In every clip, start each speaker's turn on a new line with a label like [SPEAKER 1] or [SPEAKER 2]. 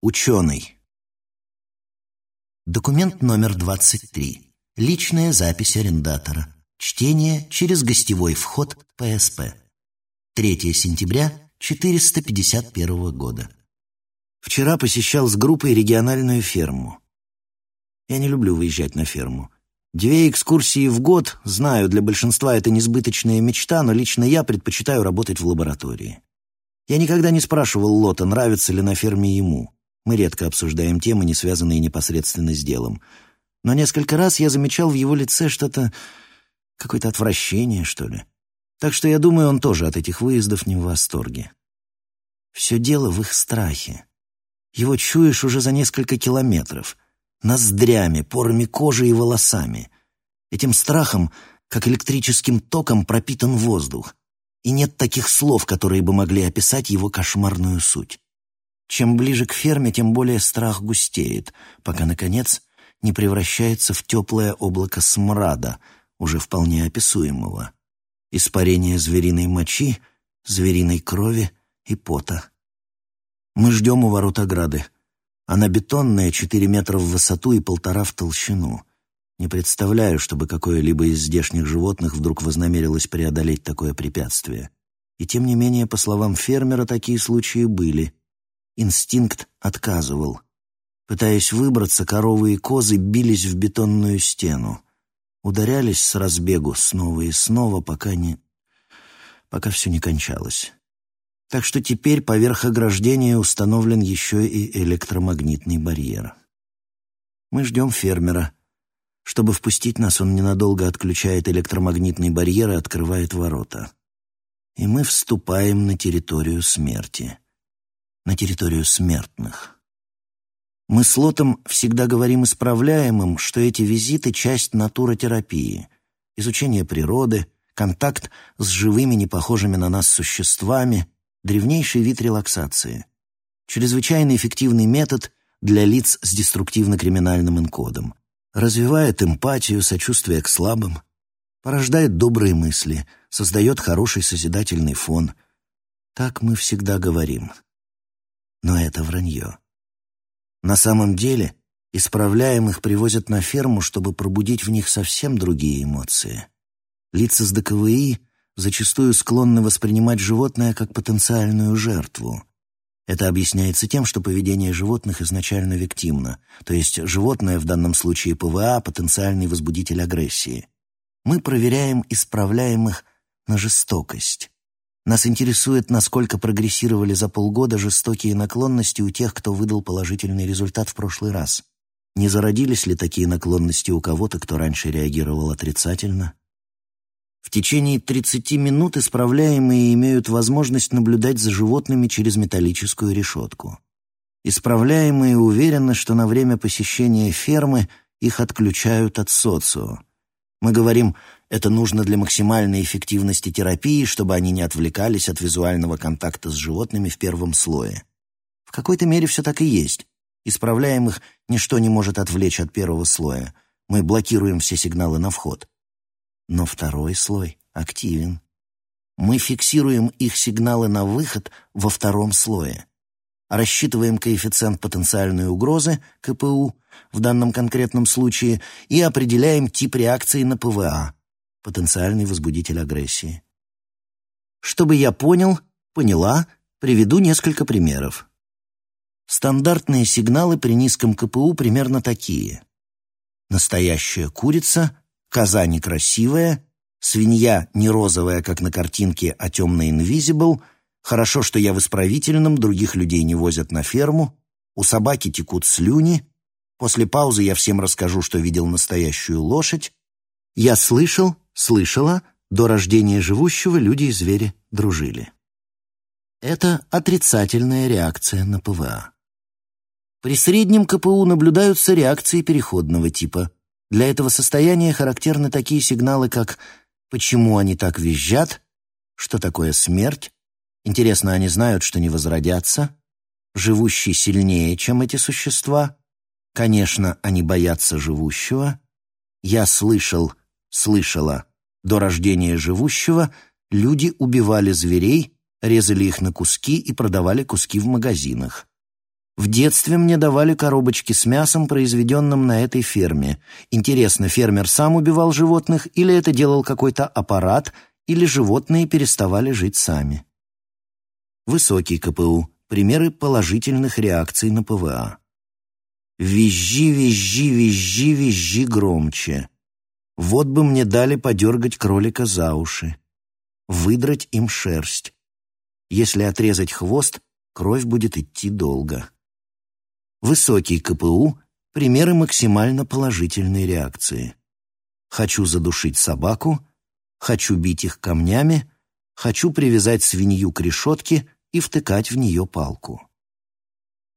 [SPEAKER 1] Ученый. Документ номер 23. Личная запись арендатора. Чтение через гостевой вход ПСП. 3 сентября 451 года. Вчера посещал с группой региональную ферму. Я не люблю выезжать на ферму. Две экскурсии в год, знаю, для большинства это несбыточная мечта, но лично я предпочитаю работать в лаборатории. Я никогда не спрашивал Лота, нравится ли на ферме ему. Мы редко обсуждаем темы, не связанные непосредственно с делом. Но несколько раз я замечал в его лице что-то... какое-то отвращение, что ли. Так что я думаю, он тоже от этих выездов не в восторге. Все дело в их страхе. Его чуешь уже за несколько километров. Ноздрями, порами кожи и волосами. Этим страхом, как электрическим током, пропитан воздух. И нет таких слов, которые бы могли описать его кошмарную суть. Чем ближе к ферме, тем более страх густеет, пока, наконец, не превращается в теплое облако смрада, уже вполне описуемого. Испарение звериной мочи, звериной крови и пота. Мы ждем у ворот ограды. Она бетонная, четыре метра в высоту и полтора в толщину. Не представляю, чтобы какое-либо из здешних животных вдруг вознамерилось преодолеть такое препятствие. И тем не менее, по словам фермера, такие случаи были. Инстинкт отказывал. Пытаясь выбраться, коровы и козы бились в бетонную стену. Ударялись с разбегу снова и снова, пока не... пока все не кончалось. Так что теперь поверх ограждения установлен еще и электромагнитный барьер. Мы ждем фермера. Чтобы впустить нас, он ненадолго отключает электромагнитный барьер и открывает ворота. И мы вступаем на территорию смерти на территорию смертных. Мы с Лотом всегда говорим исправляемым, что эти визиты — часть натуротерапии, изучение природы, контакт с живыми, непохожими на нас существами, древнейший вид релаксации. Чрезвычайно эффективный метод для лиц с деструктивно-криминальным инкодом. Развивает эмпатию, сочувствие к слабым, порождает добрые мысли, создает хороший созидательный фон. Так мы всегда говорим. Но это вранье. На самом деле, исправляемых привозят на ферму, чтобы пробудить в них совсем другие эмоции. Лица с ДКВИ зачастую склонны воспринимать животное как потенциальную жертву. Это объясняется тем, что поведение животных изначально виктимно, то есть животное, в данном случае ПВА, потенциальный возбудитель агрессии. Мы проверяем исправляемых на жестокость. Нас интересует, насколько прогрессировали за полгода жестокие наклонности у тех, кто выдал положительный результат в прошлый раз. Не зародились ли такие наклонности у кого-то, кто раньше реагировал отрицательно? В течение 30 минут исправляемые имеют возможность наблюдать за животными через металлическую решетку. Исправляемые уверены, что на время посещения фермы их отключают от социо. Мы говорим это нужно для максимальной эффективности терапии, чтобы они не отвлекались от визуального контакта с животными в первом слое. В какой-то мере все так и есть. Исправляем их, ничто не может отвлечь от первого слоя. Мы блокируем все сигналы на вход. Но второй слой активен. Мы фиксируем их сигналы на выход во втором слое. Рассчитываем коэффициент потенциальной угрозы, КПУ, в данном конкретном случае, и определяем тип реакции на ПВА, потенциальный возбудитель агрессии. Чтобы я понял, поняла, приведу несколько примеров. Стандартные сигналы при низком КПУ примерно такие. Настоящая курица, коза некрасивая, свинья не розовая, как на картинке, а темная invisible, хорошо, что я в исправительном, других людей не возят на ферму, у собаки текут слюни, после паузы я всем расскажу, что видел настоящую лошадь, я слышал, слышала, до рождения живущего люди и звери дружили. Это отрицательная реакция на ПВА. При среднем КПУ наблюдаются реакции переходного типа. Для этого состояния характерны такие сигналы, как «почему они так визжат», «что такое смерть», «интересно, они знают, что не возродятся», «живущий сильнее, чем эти существа», «конечно, они боятся живущего», «я слышал, слышала, до рождения живущего люди убивали зверей, резали их на куски и продавали куски в магазинах. В детстве мне давали коробочки с мясом, произведенным на этой ферме. Интересно, фермер сам убивал животных, или это делал какой-то аппарат, или животные переставали жить сами? Высокий КПУ. Примеры положительных реакций на ПВА. Визжи, визжи, визжи, визжи громче. Вот бы мне дали подергать кролика за уши. Выдрать им шерсть. Если отрезать хвост, кровь будет идти долго. Высокий КПУ – примеры максимально положительной реакции. Хочу задушить собаку, хочу бить их камнями, хочу привязать свинью к решетке и втыкать в нее палку.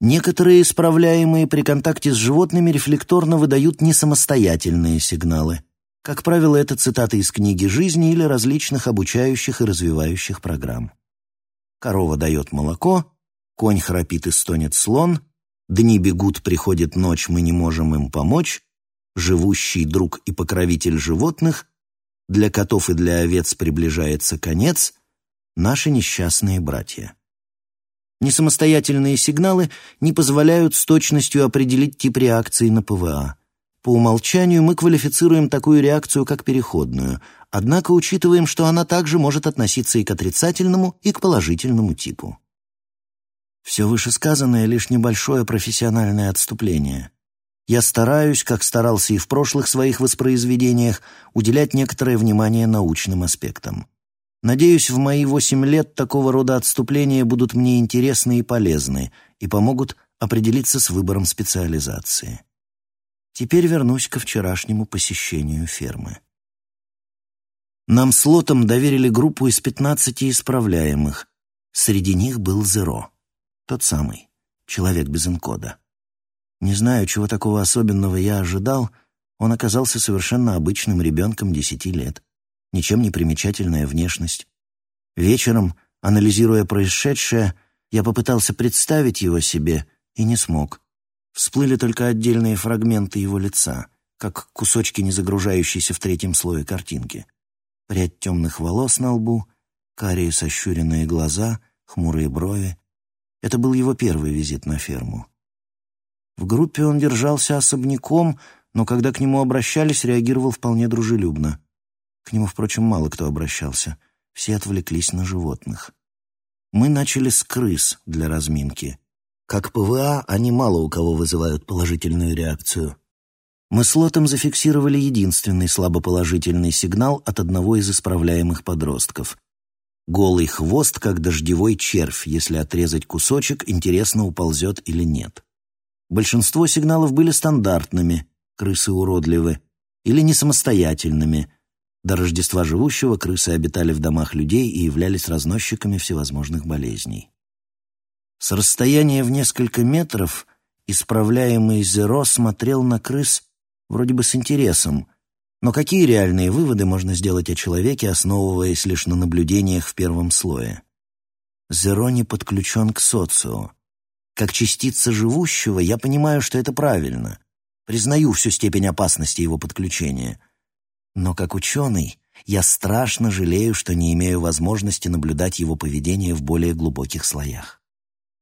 [SPEAKER 1] Некоторые исправляемые при контакте с животными рефлекторно выдают несамостоятельные сигналы. Как правило, это цитаты из книги жизни или различных обучающих и развивающих программ. Корова дает молоко, конь храпит и стонет слон, Дни бегут, приходит ночь, мы не можем им помочь. Живущий друг и покровитель животных. Для котов и для овец приближается конец. Наши несчастные братья. Несамостоятельные сигналы не позволяют с точностью определить тип реакции на ПВА. По умолчанию мы квалифицируем такую реакцию как переходную, однако учитываем, что она также может относиться и к отрицательному, и к положительному типу. Все вышесказанное — лишь небольшое профессиональное отступление. Я стараюсь, как старался и в прошлых своих воспроизведениях, уделять некоторое внимание научным аспектам. Надеюсь, в мои восемь лет такого рода отступления будут мне интересны и полезны и помогут определиться с выбором специализации. Теперь вернусь ко вчерашнему посещению фермы. Нам с Лотом доверили группу из 15 исправляемых. Среди них был Зеро. Тот самый, человек без инкода. Не знаю, чего такого особенного я ожидал, он оказался совершенно обычным ребенком десяти лет. Ничем не примечательная внешность. Вечером, анализируя происшедшее, я попытался представить его себе и не смог. Всплыли только отдельные фрагменты его лица, как кусочки незагружающейся в третьем слое картинки. Прядь темных волос на лбу, карие сощуренные глаза, хмурые брови, это был его первый визит на ферму. В группе он держался особняком, но когда к нему обращались, реагировал вполне дружелюбно. К нему, впрочем, мало кто обращался. Все отвлеклись на животных. Мы начали с крыс для разминки. Как ПВА, они мало у кого вызывают положительную реакцию. Мы с Лотом зафиксировали единственный слабоположительный сигнал от одного из исправляемых подростков. Голый хвост, как дождевой червь, если отрезать кусочек, интересно, уползет или нет. Большинство сигналов были стандартными, крысы уродливы, или не самостоятельными. До Рождества живущего крысы обитали в домах людей и являлись разносчиками всевозможных болезней. С расстояния в несколько метров исправляемый Зеро смотрел на крыс вроде бы с интересом, но какие реальные выводы можно сделать о человеке, основываясь лишь на наблюдениях в первом слое? Зеро не подключен к социо. Как частица живущего я понимаю, что это правильно. Признаю всю степень опасности его подключения. Но как ученый я страшно жалею, что не имею возможности наблюдать его поведение в более глубоких слоях.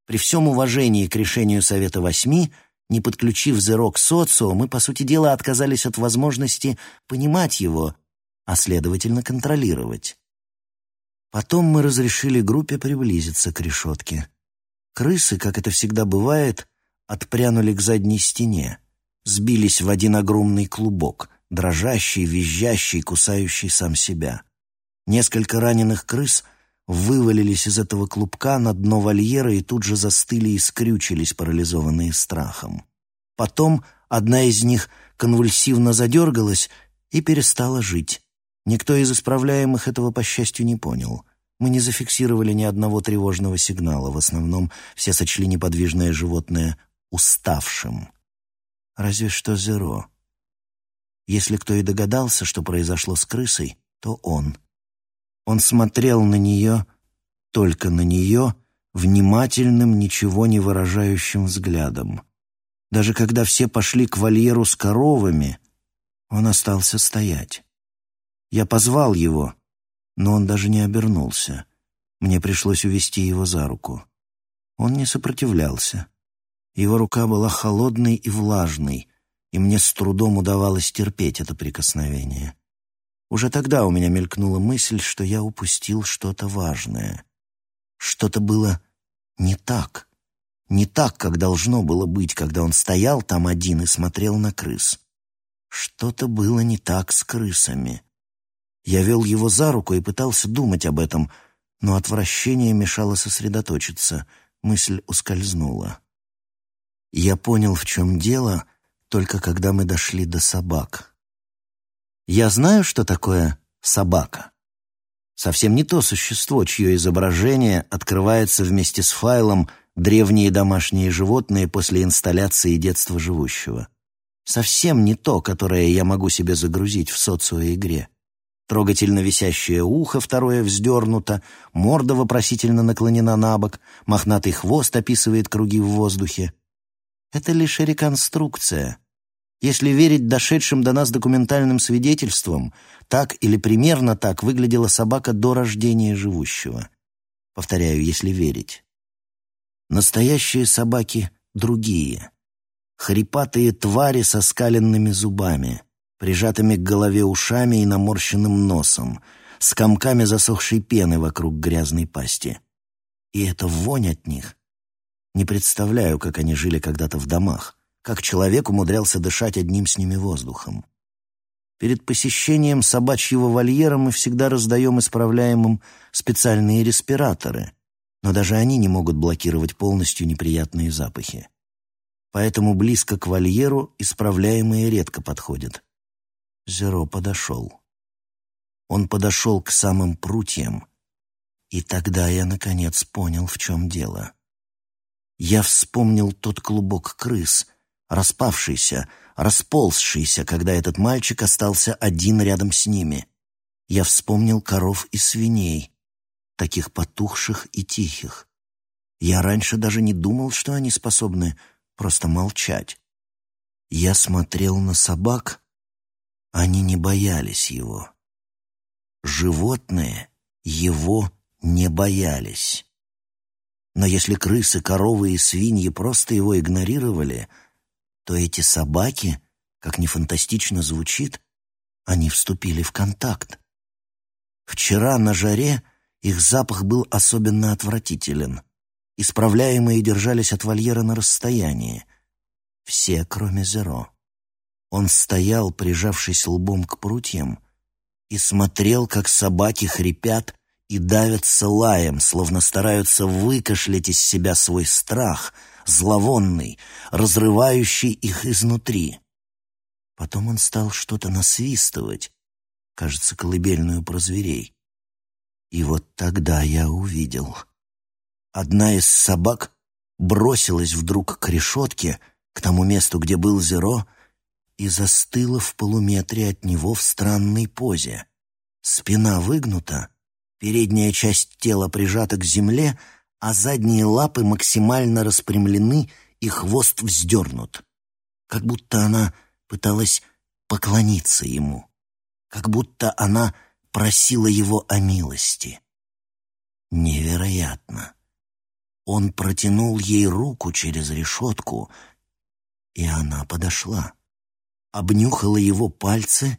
[SPEAKER 1] При всем уважении к решению Совета Восьми – не подключив Зеро к социо, мы, по сути дела, отказались от возможности понимать его, а, следовательно, контролировать. Потом мы разрешили группе приблизиться к решетке. Крысы, как это всегда бывает, отпрянули к задней стене, сбились в один огромный клубок, дрожащий, визжащий, кусающий сам себя. Несколько раненых крыс — вывалились из этого клубка на дно вольера и тут же застыли и скрючились, парализованные страхом. Потом одна из них конвульсивно задергалась и перестала жить. Никто из исправляемых этого, по счастью, не понял. Мы не зафиксировали ни одного тревожного сигнала. В основном все сочли неподвижное животное уставшим. Разве что Зеро. Если кто и догадался, что произошло с крысой, то он — он смотрел на нее, только на нее, внимательным, ничего не выражающим взглядом. Даже когда все пошли к вольеру с коровами, он остался стоять. Я позвал его, но он даже не обернулся. Мне пришлось увести его за руку. Он не сопротивлялся. Его рука была холодной и влажной, и мне с трудом удавалось терпеть это прикосновение. Уже тогда у меня мелькнула мысль, что я упустил что-то важное. Что-то было не так. Не так, как должно было быть, когда он стоял там один и смотрел на крыс. Что-то было не так с крысами. Я вел его за руку и пытался думать об этом, но отвращение мешало сосредоточиться. Мысль ускользнула. Я понял, в чем дело, только когда мы дошли до собак. Я знаю, что такое собака. Совсем не то существо, чье изображение открывается вместе с файлом «Древние домашние животные после инсталляции детства живущего». Совсем не то, которое я могу себе загрузить в социоигре. Трогательно висящее ухо, второе вздернуто, морда вопросительно наклонена на бок, мохнатый хвост описывает круги в воздухе. Это лишь реконструкция. Если верить дошедшим до нас документальным свидетельствам, так или примерно так выглядела собака до рождения живущего. Повторяю, если верить. Настоящие собаки другие. Хрипатые твари со скаленными зубами — прижатыми к голове ушами и наморщенным носом, с комками засохшей пены вокруг грязной пасти. И это вонь от них. Не представляю, как они жили когда-то в домах, как человек умудрялся дышать одним с ними воздухом. Перед посещением собачьего вольера мы всегда раздаем исправляемым специальные респираторы, но даже они не могут блокировать полностью неприятные запахи. Поэтому близко к вольеру исправляемые редко подходят. Зеро подошел. Он подошел к самым прутьям, и тогда я, наконец, понял, в чем дело. Я вспомнил тот клубок крыс, распавшийся, расползшийся, когда этот мальчик остался один рядом с ними. Я вспомнил коров и свиней, таких потухших и тихих. Я раньше даже не думал, что они способны просто молчать. Я смотрел на собак они не боялись его. Животные его не боялись. Но если крысы, коровы и свиньи просто его игнорировали, то эти собаки, как ни фантастично звучит, они вступили в контакт. Вчера на жаре их запах был особенно отвратителен. Исправляемые держались от вольера на расстоянии. Все, кроме Зеро. Он стоял, прижавшись лбом к прутьям, и смотрел, как собаки хрипят и давятся лаем, словно стараются выкашлять из себя свой страх, зловонный, разрывающий их изнутри. Потом он стал что-то насвистывать, кажется, колыбельную про зверей. И вот тогда я увидел. Одна из собак бросилась вдруг к решетке, к тому месту, где был Зеро, и застыла в полуметре от него в странной позе. Спина выгнута, передняя часть тела прижата к земле, а задние лапы максимально распрямлены и хвост вздернут. Как будто она пыталась поклониться ему. Как будто она просила его о милости. Невероятно. Он протянул ей руку через решетку, и она подошла обнюхала его пальцы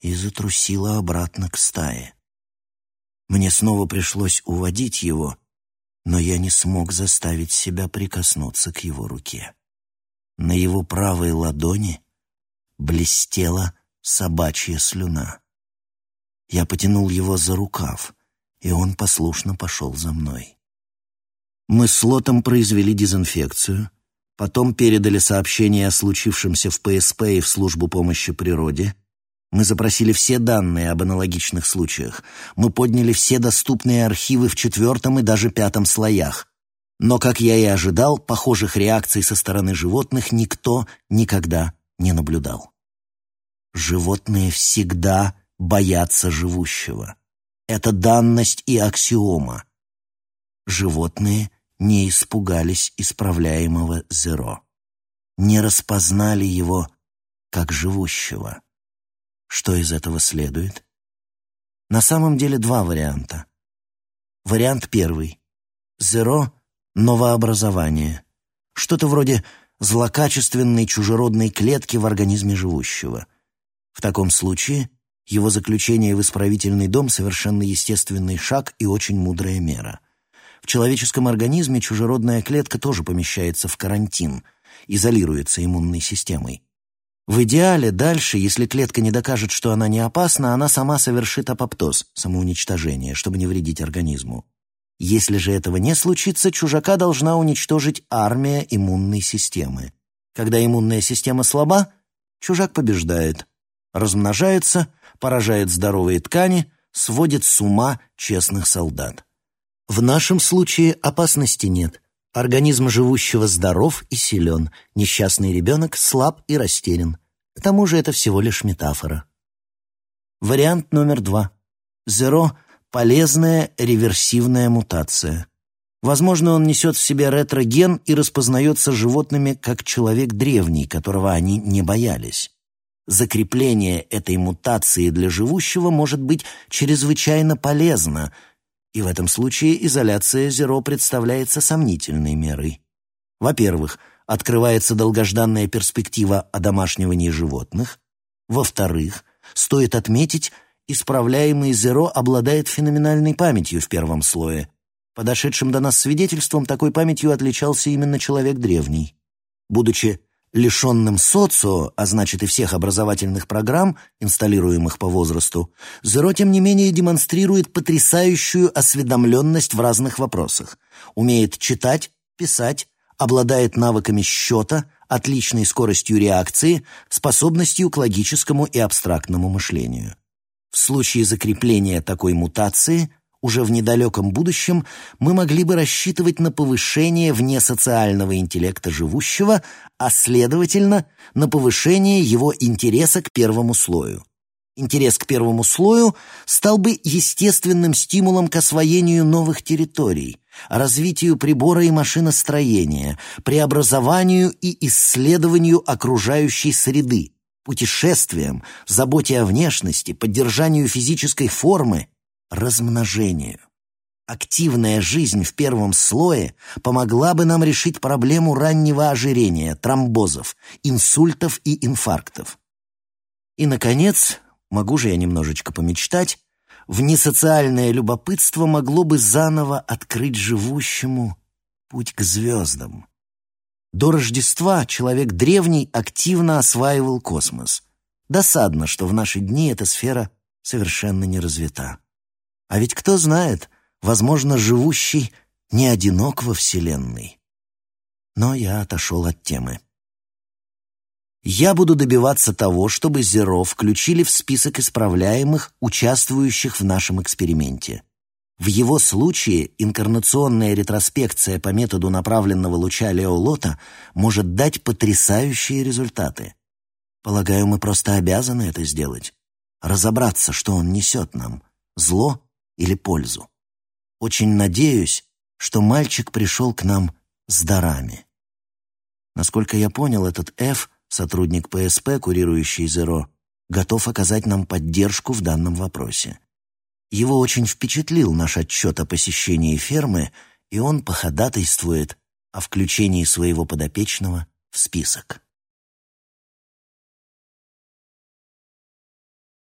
[SPEAKER 1] и затрусила обратно к стае. Мне снова пришлось уводить его, но я не смог заставить себя прикоснуться к его руке. На его правой ладони блестела собачья слюна. Я потянул его за рукав, и он послушно пошел за мной. Мы с Лотом произвели дезинфекцию — Потом передали сообщение о случившемся в ПСП и в службу помощи природе. Мы запросили все данные об аналогичных случаях. Мы подняли все доступные архивы в четвертом и даже пятом слоях. Но, как я и ожидал, похожих реакций со стороны животных никто никогда не наблюдал. Животные всегда боятся живущего. Это данность и аксиома. Животные не испугались исправляемого Зеро, не распознали его как живущего. Что из этого следует? На самом деле два варианта. Вариант первый. Зеро — новообразование. что-то вроде злокачественной чужеродной клетки в организме живущего. В таком случае его заключение в исправительный дом — совершенно естественный шаг и очень мудрая мера. В человеческом организме чужеродная клетка тоже помещается в карантин, изолируется иммунной системой. В идеале дальше, если клетка не докажет, что она не опасна, она сама совершит апоптоз, самоуничтожение, чтобы не вредить организму. Если же этого не случится, чужака должна уничтожить армия иммунной системы. Когда иммунная система слаба, чужак побеждает, размножается, поражает здоровые ткани, сводит с ума честных солдат. В нашем случае опасности нет. Организм живущего здоров и силен, несчастный ребенок слаб и растерян. К тому же это всего лишь метафора. Вариант номер два. Зеро — полезная реверсивная мутация. Возможно, он несет в себе ретроген и распознается животными как человек древний, которого они не боялись. Закрепление этой мутации для живущего может быть чрезвычайно полезно, и в этом случае изоляция Зеро представляется сомнительной мерой. Во-первых, открывается долгожданная перспектива одомашнивания животных. Во-вторых, стоит отметить, исправляемый Зеро обладает феноменальной памятью в первом слое. Подошедшим до нас свидетельством такой памятью отличался именно человек древний. Будучи лишенным социо, а значит и всех образовательных программ, инсталируемых по возрасту, Зеро, тем не менее, демонстрирует потрясающую осведомленность в разных вопросах. Умеет читать, писать, обладает навыками счета, отличной скоростью реакции, способностью к логическому и абстрактному мышлению. В случае закрепления такой мутации уже в недалеком будущем мы могли бы рассчитывать на повышение внесоциального интеллекта живущего, а следовательно, на повышение его интереса к первому слою. Интерес к первому слою стал бы естественным стимулом к освоению новых территорий, развитию прибора и машиностроения, преобразованию и исследованию окружающей среды, путешествиям, заботе о внешности, поддержанию физической формы, размножению. Активная жизнь в первом слое помогла бы нам решить проблему раннего ожирения, тромбозов, инсультов и инфарктов. И, наконец, могу же я немножечко помечтать, внесоциальное любопытство могло бы заново открыть живущему путь к звездам. До Рождества человек древний активно осваивал космос. Досадно, что в наши дни эта сфера совершенно не развита. А ведь кто знает, возможно, живущий не одинок во Вселенной. Но я отошел от темы. Я буду добиваться того, чтобы Зеро включили в список исправляемых, участвующих в нашем эксперименте. В его случае инкарнационная ретроспекция по методу направленного луча Леолота может дать потрясающие результаты. Полагаю, мы просто обязаны это сделать. Разобраться, что он несет нам — зло или пользу. Очень надеюсь, что мальчик пришел к нам с дарами. Насколько я понял, этот F — сотрудник ПСП, курирующий Зеро, готов оказать нам поддержку в данном вопросе. Его очень впечатлил наш отчет о посещении фермы, и он походатайствует о включении своего подопечного в список.